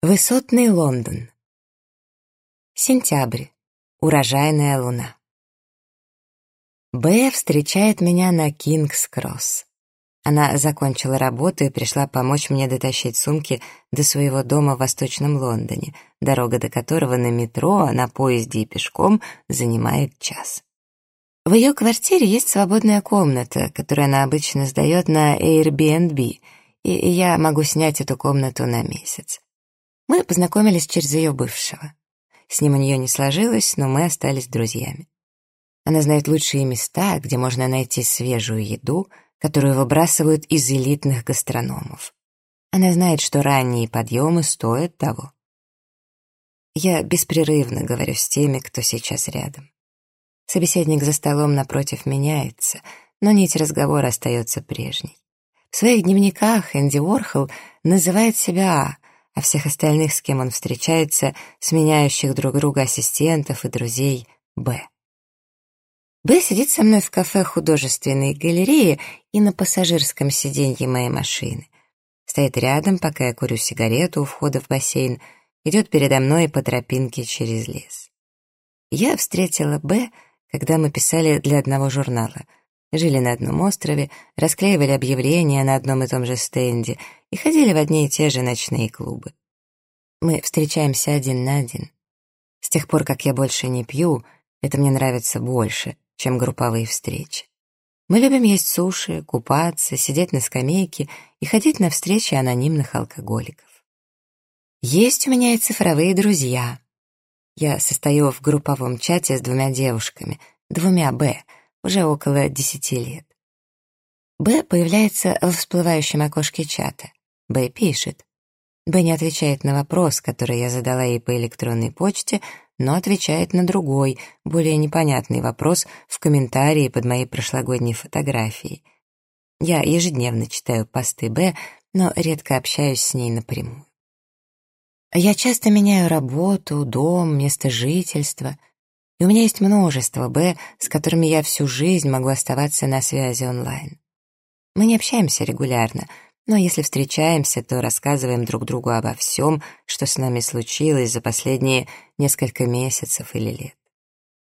Высотный Лондон. Сентябрь. Урожайная луна. Б встречает меня на Кингс-Кросс. Она закончила работу и пришла помочь мне дотащить сумки до своего дома в Восточном Лондоне, дорога до которого на метро, на поезде и пешком занимает час. В ее квартире есть свободная комната, которую она обычно сдает на Airbnb, и я могу снять эту комнату на месяц. Мы познакомились через ее бывшего. С ним у нее не сложилось, но мы остались друзьями. Она знает лучшие места, где можно найти свежую еду, которую выбрасывают из элитных гастрономов. Она знает, что ранние подъемы стоят того. Я беспрерывно говорю с теми, кто сейчас рядом. Собеседник за столом напротив меняется, но нить разговора остается прежней. В своих дневниках Энди Уорхол называет себя а всех остальных, с кем он встречается, сменяющих друг друга ассистентов и друзей, Б. Б сидит со мной в кафе художественной галереи и на пассажирском сиденье моей машины. Стоит рядом, пока я курю сигарету у входа в бассейн, идет передо мной по тропинке через лес. Я встретила Б, когда мы писали для одного журнала — жили на одном острове, расклеивали объявления на одном и том же стенде и ходили в одни и те же ночные клубы. Мы встречаемся один на один. С тех пор, как я больше не пью, это мне нравится больше, чем групповые встречи. Мы любим есть суши, купаться, сидеть на скамейке и ходить на встречи анонимных алкоголиков. Есть у меня и цифровые друзья. Я состою в групповом чате с двумя девушками, двумя «Б», уже около десяти лет. Б появляется в всплывающем окошке чата. Б пишет. Б не отвечает на вопрос, который я задала ей по электронной почте, но отвечает на другой, более непонятный вопрос в комментарии под моей прошлогодней фотографией. Я ежедневно читаю посты Б, но редко общаюсь с ней напрямую. Я часто меняю работу, дом, место жительства — и у меня есть множество «Б», с которыми я всю жизнь могу оставаться на связи онлайн. Мы не общаемся регулярно, но если встречаемся, то рассказываем друг другу обо всем, что с нами случилось за последние несколько месяцев или лет.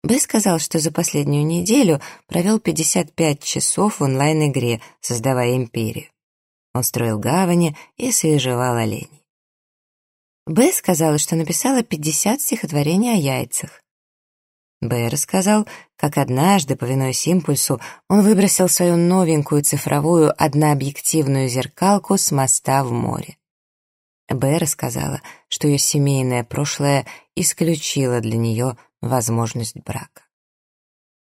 Б сказал, что за последнюю неделю провел 55 часов в онлайн-игре, создавая империю. Он строил гавани и свежевал оленей. Б сказала, что написала 50 стихотворений о яйцах. Б рассказал, как однажды, повинуясь импульсу, он выбросил свою новенькую цифровую однообъективную зеркалку с моста в море. Б рассказала, что ее семейное прошлое исключило для нее возможность брака.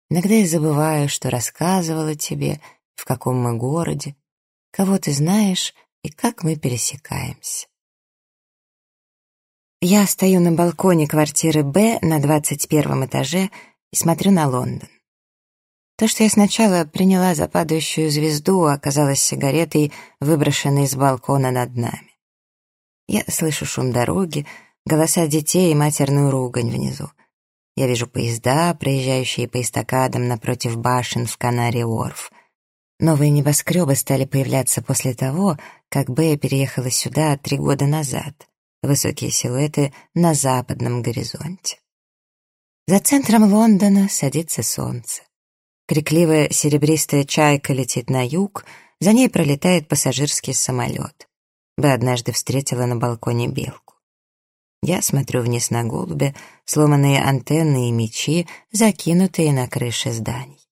Иногда я забываю, что рассказывала тебе, в каком мы городе, кого ты знаешь и как мы пересекаемся. Я стою на балконе квартиры «Б» на 21 этаже и смотрю на Лондон. То, что я сначала приняла за падающую звезду, оказалось сигаретой, выброшенной с балкона над нами. Я слышу шум дороги, голоса детей и матерную ругань внизу. Я вижу поезда, проезжающие по эстакадам напротив башен в Канаре-Уорф. Новые небоскребы стали появляться после того, как Б переехала сюда три года назад высокие силуэты на западном горизонте. За центром Лондона садится солнце. Крикливая серебристая чайка летит на юг, за ней пролетает пассажирский самолет. Бы однажды встретила на балконе белку. Я смотрю вниз на голубя, сломанные антенны и мечи, закинутые на крыши зданий.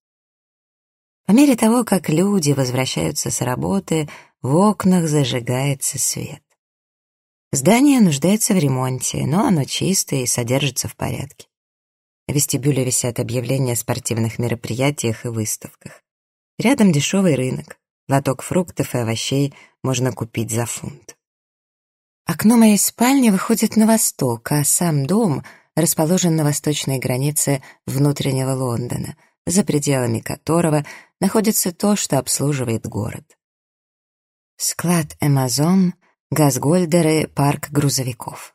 По мере того, как люди возвращаются с работы, в окнах зажигается свет. Здание нуждается в ремонте, но оно чистое и содержится в порядке. В вестибюле висят объявления о спортивных мероприятиях и выставках. Рядом дешевый рынок. Лоток фруктов и овощей можно купить за фунт. Окно моей спальни выходит на восток, а сам дом расположен на восточной границе внутреннего Лондона, за пределами которого находится то, что обслуживает город. Склад «Эмазон» Газгольдеры — парк грузовиков.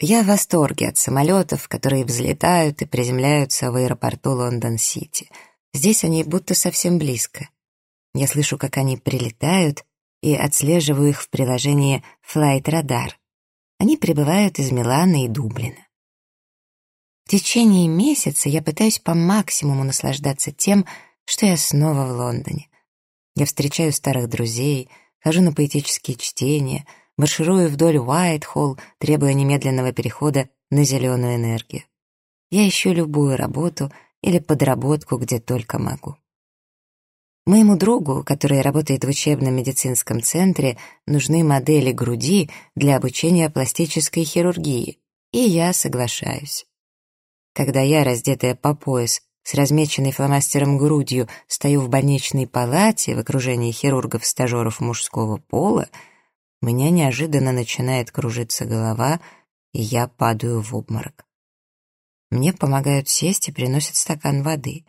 Я в восторге от самолетов, которые взлетают и приземляются в аэропорту Лондон-Сити. Здесь они будто совсем близко. Я слышу, как они прилетают, и отслеживаю их в приложении Flight Radar. Они прибывают из Милана и Дублина. В течение месяца я пытаюсь по максимуму наслаждаться тем, что я снова в Лондоне. Я встречаю старых друзей, хожу на поэтические чтения, марширую вдоль Уайт-Холл, требуя немедленного перехода на зеленую энергию. Я ищу любую работу или подработку, где только могу. Моему другу, который работает в учебном медицинском центре, нужны модели груди для обучения пластической хирургии, и я соглашаюсь. Когда я, раздетая по пояс, с размеченной фломастером грудью, стою в больничной палате в окружении хирургов-стажеров мужского пола, у меня неожиданно начинает кружиться голова, и я падаю в обморок. Мне помогают сесть и приносят стакан воды.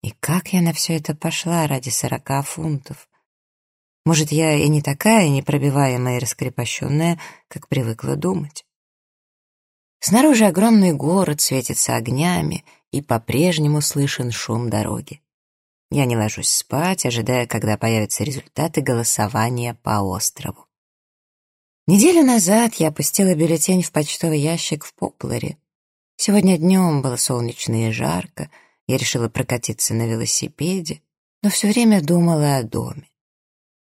И как я на все это пошла ради сорока фунтов? Может, я и не такая непробиваемая и раскрепощенная, как привыкла думать. Снаружи огромный город светится огнями, и по-прежнему слышен шум дороги. Я не ложусь спать, ожидая, когда появятся результаты голосования по острову. Неделю назад я опустила бюллетень в почтовый ящик в Попларе. Сегодня днем было солнечно и жарко, я решила прокатиться на велосипеде, но все время думала о доме.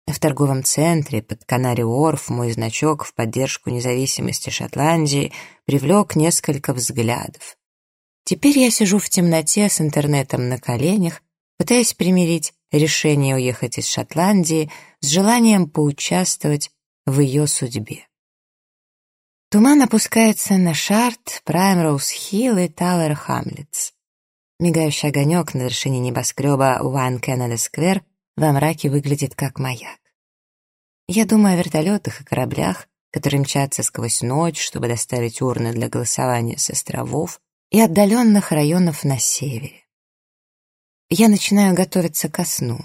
В торговом центре под Канари-Уорф мой значок в поддержку независимости Шотландии привлек несколько взглядов. Теперь я сижу в темноте с интернетом на коленях, пытаясь примирить решение уехать из Шотландии с желанием поучаствовать в ее судьбе. Туман опускается на Шарт, Праймроуз-Хилл и Тауэр-Хамлетс. Мигающий огонек на вершине небоскреба Уан Кеннеда-сквер во мраке выглядит как маяк. Я думаю о вертолетах и кораблях, которые мчатся сквозь ночь, чтобы доставить урны для голосования с островов и отдаленных районов на севере. Я начинаю готовиться ко сну.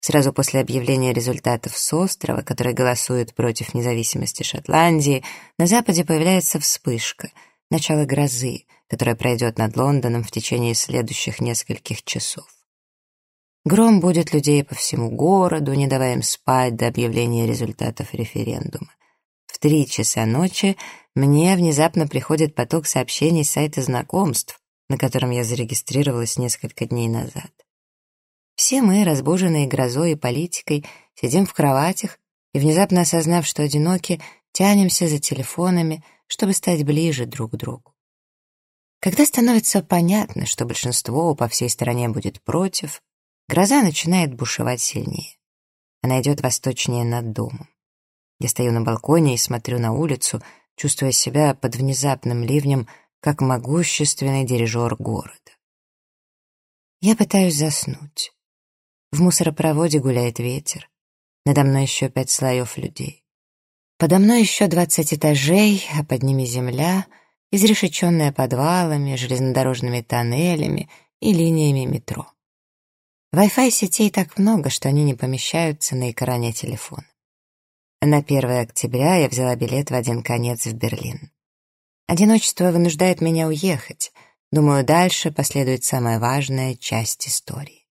Сразу после объявления результатов с острова, который голосует против независимости Шотландии, на западе появляется вспышка, начало грозы, которая пройдет над Лондоном в течение следующих нескольких часов. Гром будет людей по всему городу, не давая им спать до объявления результатов референдума. Три часа ночи мне внезапно приходит поток сообщений с сайта знакомств, на котором я зарегистрировалась несколько дней назад. Все мы, разбуженные грозой и политикой, сидим в кроватях и, внезапно осознав, что одиноки, тянемся за телефонами, чтобы стать ближе друг к другу. Когда становится понятно, что большинство по всей стране будет против, гроза начинает бушевать сильнее. Она идет восточнее над домом. Я стою на балконе и смотрю на улицу, чувствуя себя под внезапным ливнем, как могущественный дирижер города. Я пытаюсь заснуть. В мусоропроводе гуляет ветер. Надо мной еще пять слоев людей. Подо мной еще двадцать этажей, а под ними земля, изрешеченная подвалами, железнодорожными тоннелями и линиями метро. Wi-Fi сетей так много, что они не помещаются на экране телефона. На 1 октября я взяла билет в один конец в Берлин. Одиночество вынуждает меня уехать. Думаю, дальше последует самая важная часть истории.